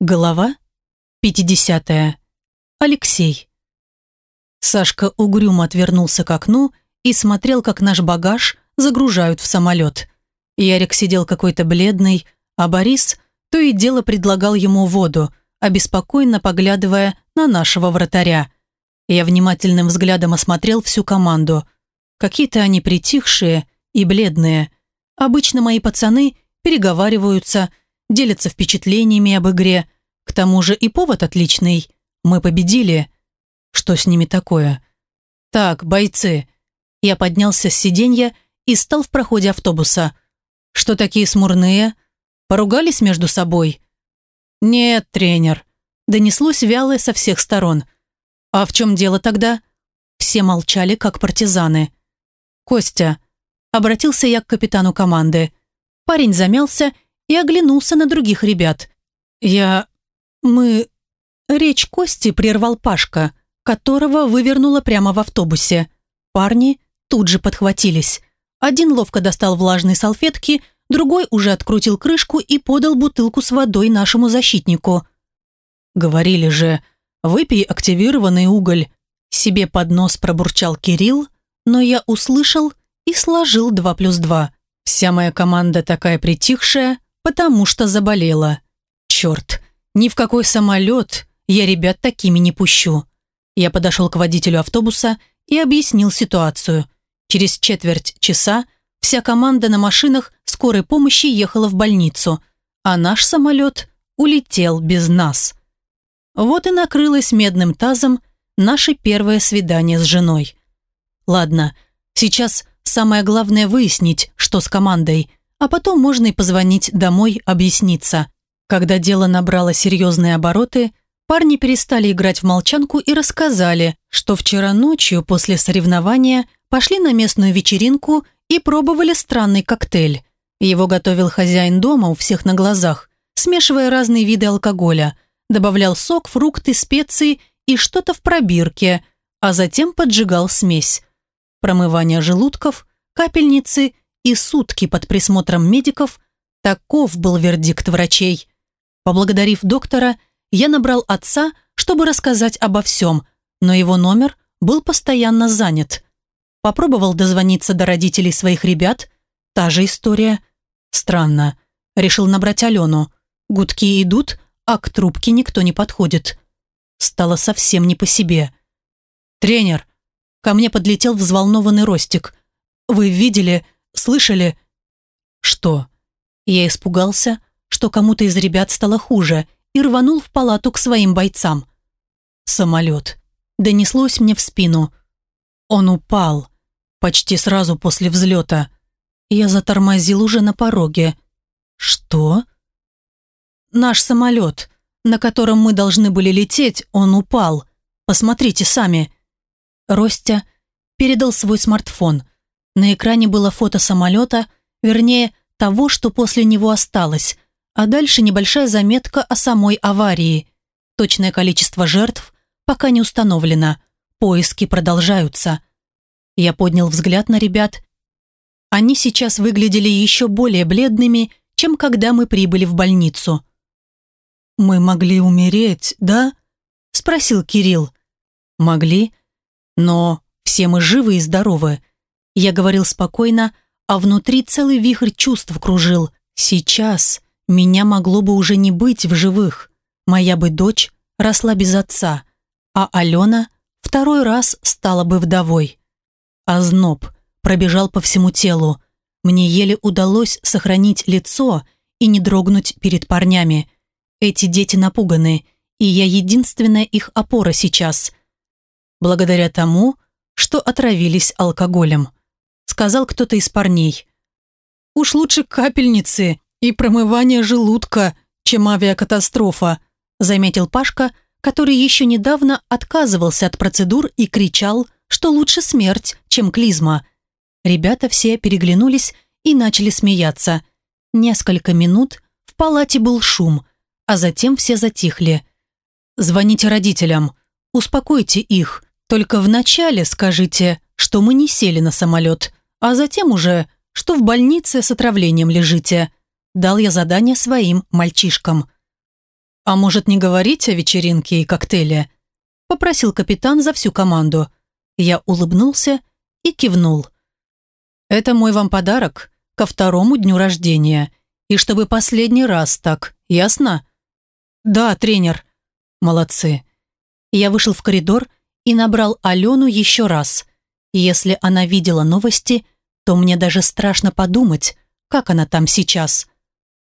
Голова 50. Алексей. Сашка угрюмо отвернулся к окну и смотрел, как наш багаж загружают в самолет. Ярик сидел какой-то бледный, а Борис то и дело предлагал ему воду, обеспокоенно поглядывая на нашего вратаря. Я внимательным взглядом осмотрел всю команду. Какие-то они притихшие и бледные. Обычно мои пацаны переговариваются, делятся впечатлениями об игре. К тому же и повод отличный. Мы победили. Что с ними такое? Так, бойцы. Я поднялся с сиденья и стал в проходе автобуса. Что такие смурные? Поругались между собой? Нет, тренер. Донеслось вялое со всех сторон. А в чем дело тогда? Все молчали, как партизаны. Костя. Обратился я к капитану команды. Парень замялся и оглянулся на других ребят. «Я... мы...» Речь Кости прервал Пашка, которого вывернуло прямо в автобусе. Парни тут же подхватились. Один ловко достал влажные салфетки, другой уже открутил крышку и подал бутылку с водой нашему защитнику. «Говорили же, выпей активированный уголь», себе под нос пробурчал Кирилл, но я услышал и сложил два плюс два. Вся моя команда такая притихшая, потому что заболела. Черт, ни в какой самолет я ребят такими не пущу. Я подошел к водителю автобуса и объяснил ситуацию. Через четверть часа вся команда на машинах скорой помощи ехала в больницу, а наш самолет улетел без нас. Вот и накрылось медным тазом наше первое свидание с женой. Ладно, сейчас самое главное выяснить, что с командой, а потом можно и позвонить домой объясниться. Когда дело набрало серьезные обороты, парни перестали играть в молчанку и рассказали, что вчера ночью после соревнования пошли на местную вечеринку и пробовали странный коктейль. Его готовил хозяин дома у всех на глазах, смешивая разные виды алкоголя, добавлял сок, фрукты, специи и что-то в пробирке, а затем поджигал смесь. Промывание желудков, капельницы – и сутки под присмотром медиков, таков был вердикт врачей. Поблагодарив доктора, я набрал отца, чтобы рассказать обо всем, но его номер был постоянно занят. Попробовал дозвониться до родителей своих ребят, та же история. Странно. Решил набрать Алену. Гудки идут, а к трубке никто не подходит. Стало совсем не по себе. «Тренер!» Ко мне подлетел взволнованный Ростик. «Вы видели, Слышали?» «Что?» Я испугался, что кому-то из ребят стало хуже, и рванул в палату к своим бойцам. «Самолет». Донеслось мне в спину. Он упал. Почти сразу после взлета. Я затормозил уже на пороге. «Что?» «Наш самолет, на котором мы должны были лететь, он упал. Посмотрите сами». Ростя передал свой смартфон – на экране было фото самолета, вернее, того, что после него осталось, а дальше небольшая заметка о самой аварии. Точное количество жертв пока не установлено, поиски продолжаются. Я поднял взгляд на ребят. Они сейчас выглядели еще более бледными, чем когда мы прибыли в больницу. «Мы могли умереть, да?» – спросил Кирилл. «Могли, но все мы живы и здоровы», я говорил спокойно, а внутри целый вихрь чувств кружил. Сейчас меня могло бы уже не быть в живых. Моя бы дочь росла без отца, а Алена второй раз стала бы вдовой. Озноб пробежал по всему телу. Мне еле удалось сохранить лицо и не дрогнуть перед парнями. Эти дети напуганы, и я единственная их опора сейчас. Благодаря тому, что отравились алкоголем сказал кто-то из парней. «Уж лучше капельницы и промывание желудка, чем авиакатастрофа», заметил Пашка, который еще недавно отказывался от процедур и кричал, что лучше смерть, чем клизма. Ребята все переглянулись и начали смеяться. Несколько минут в палате был шум, а затем все затихли. «Звоните родителям, успокойте их, только вначале скажите, что мы не сели на самолет а затем уже, что в больнице с отравлением лежите. Дал я задание своим мальчишкам. «А может, не говорить о вечеринке и коктейле?» Попросил капитан за всю команду. Я улыбнулся и кивнул. «Это мой вам подарок ко второму дню рождения. И чтобы последний раз так, ясно?» «Да, тренер». «Молодцы». Я вышел в коридор и набрал Алену еще раз. Если она видела новости, то мне даже страшно подумать, как она там сейчас.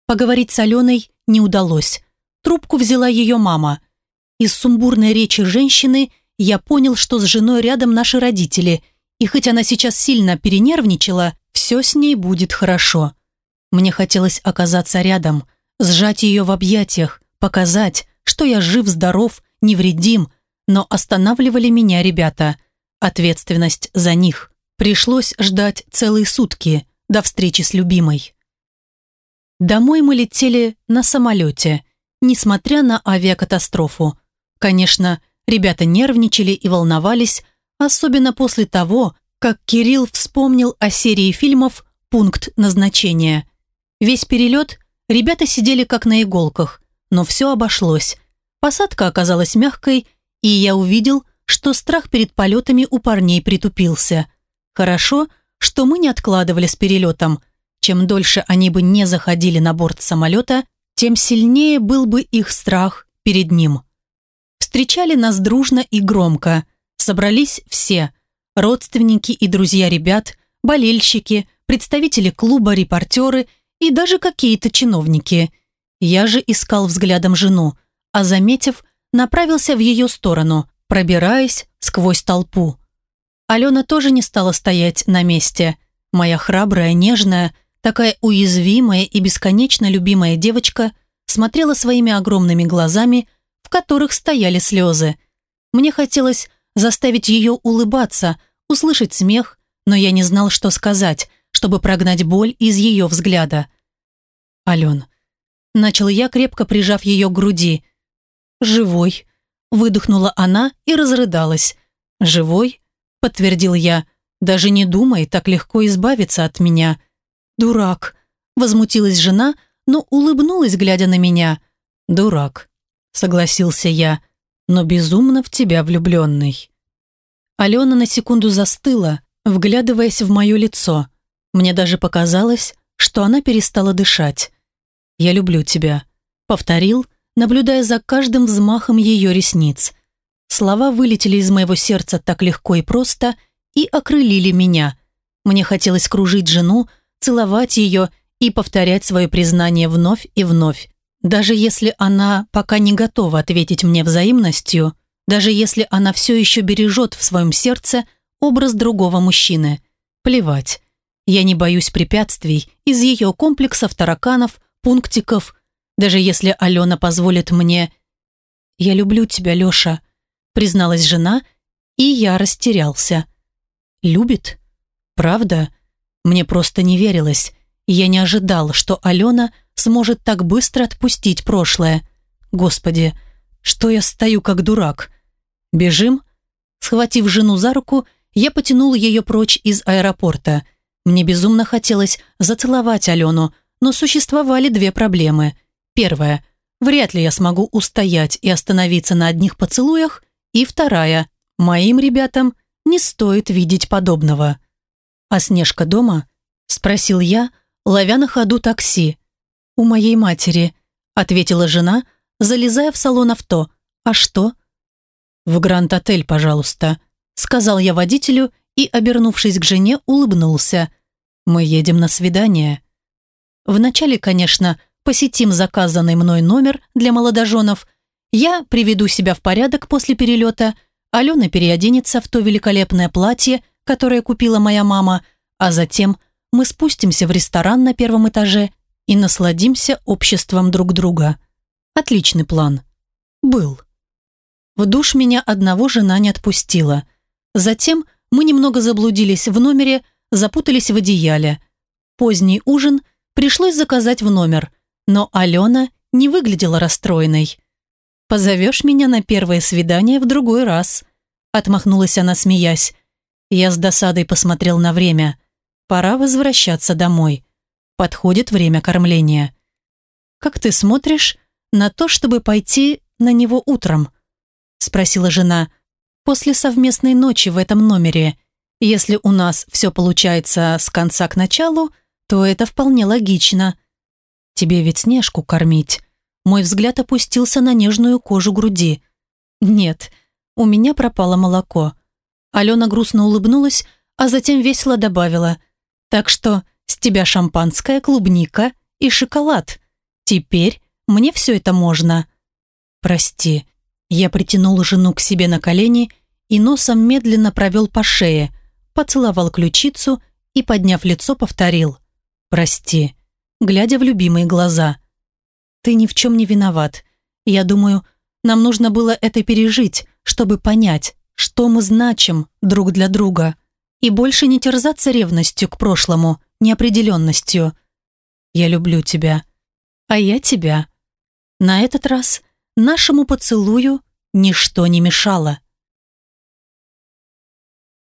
Поговорить с Аленой не удалось. Трубку взяла ее мама. Из сумбурной речи женщины я понял, что с женой рядом наши родители, и хоть она сейчас сильно перенервничала, все с ней будет хорошо. Мне хотелось оказаться рядом, сжать ее в объятиях, показать, что я жив-здоров, невредим, но останавливали меня ребята. Ответственность за них. Пришлось ждать целые сутки до встречи с любимой. Домой мы летели на самолете, несмотря на авиакатастрофу. Конечно, ребята нервничали и волновались, особенно после того, как Кирилл вспомнил о серии фильмов «Пункт назначения». Весь перелет ребята сидели как на иголках, но все обошлось. Посадка оказалась мягкой, и я увидел, что страх перед полетами у парней притупился. Хорошо, что мы не откладывали с перелетом. Чем дольше они бы не заходили на борт самолета, тем сильнее был бы их страх перед ним. Встречали нас дружно и громко. Собрались все – родственники и друзья ребят, болельщики, представители клуба, репортеры и даже какие-то чиновники. Я же искал взглядом жену, а заметив, направился в ее сторону, пробираясь сквозь толпу. Алена тоже не стала стоять на месте. Моя храбрая, нежная, такая уязвимая и бесконечно любимая девочка смотрела своими огромными глазами, в которых стояли слезы. Мне хотелось заставить ее улыбаться, услышать смех, но я не знал, что сказать, чтобы прогнать боль из ее взгляда. «Ален», — начал я, крепко прижав ее к груди, — «Живой», – выдохнула она и разрыдалась. «Живой?» – подтвердил я. «Даже не думай так легко избавиться от меня». «Дурак», – возмутилась жена, но улыбнулась, глядя на меня. «Дурак», – согласился я, – «но безумно в тебя влюбленный». Алена на секунду застыла, вглядываясь в мое лицо. Мне даже показалось, что она перестала дышать. «Я люблю тебя», — повторил, наблюдая за каждым взмахом ее ресниц. Слова вылетели из моего сердца так легко и просто и окрылили меня. Мне хотелось кружить жену, целовать ее и повторять свое признание вновь и вновь. Даже если она пока не готова ответить мне взаимностью, даже если она все еще бережет в своем сердце образ другого мужчины. Плевать. Я не боюсь препятствий из ее комплексов тараканов, пунктиков, даже если Алена позволит мне... «Я люблю тебя, Леша», призналась жена, и я растерялся. «Любит? Правда? Мне просто не верилось. Я не ожидал, что Алена сможет так быстро отпустить прошлое. Господи, что я стою как дурак? Бежим?» Схватив жену за руку, я потянул ее прочь из аэропорта. Мне безумно хотелось зацеловать Алену, но существовали две проблемы. Первая. Вряд ли я смогу устоять и остановиться на одних поцелуях. И вторая. Моим ребятам не стоит видеть подобного. «А Снежка дома?» – спросил я, ловя на ходу такси. «У моей матери», – ответила жена, залезая в салон авто. «А что?» «В Гранд-отель, пожалуйста», – сказал я водителю и, обернувшись к жене, улыбнулся. «Мы едем на свидание». Вначале, конечно, посетим заказанный мной номер для молодоженов, я приведу себя в порядок после перелета, Алена переоденется в то великолепное платье, которое купила моя мама, а затем мы спустимся в ресторан на первом этаже и насладимся обществом друг друга. Отличный план. Был. В душ меня одного жена не отпустила. Затем мы немного заблудились в номере, запутались в одеяле. Поздний ужин пришлось заказать в номер – но Алена не выглядела расстроенной. «Позовешь меня на первое свидание в другой раз», отмахнулась она, смеясь. Я с досадой посмотрел на время. Пора возвращаться домой. Подходит время кормления. «Как ты смотришь на то, чтобы пойти на него утром?» Спросила жена. «После совместной ночи в этом номере. Если у нас все получается с конца к началу, то это вполне логично. Тебе ведь Снежку кормить». Мой взгляд опустился на нежную кожу груди. «Нет, у меня пропало молоко». Алена грустно улыбнулась, а затем весело добавила. «Так что с тебя шампанское, клубника и шоколад. Теперь мне все это можно». «Прости». Я притянул жену к себе на колени и носом медленно провел по шее, поцеловал ключицу и, подняв лицо, повторил. «Прости», глядя в любимые глаза. «Ты ни в чем не виноват. Я думаю, нам нужно было это пережить, чтобы понять, что мы значим друг для друга, и больше не терзаться ревностью к прошлому, неопределенностью. Я люблю тебя, а я тебя. На этот раз нашему поцелую ничто не мешало.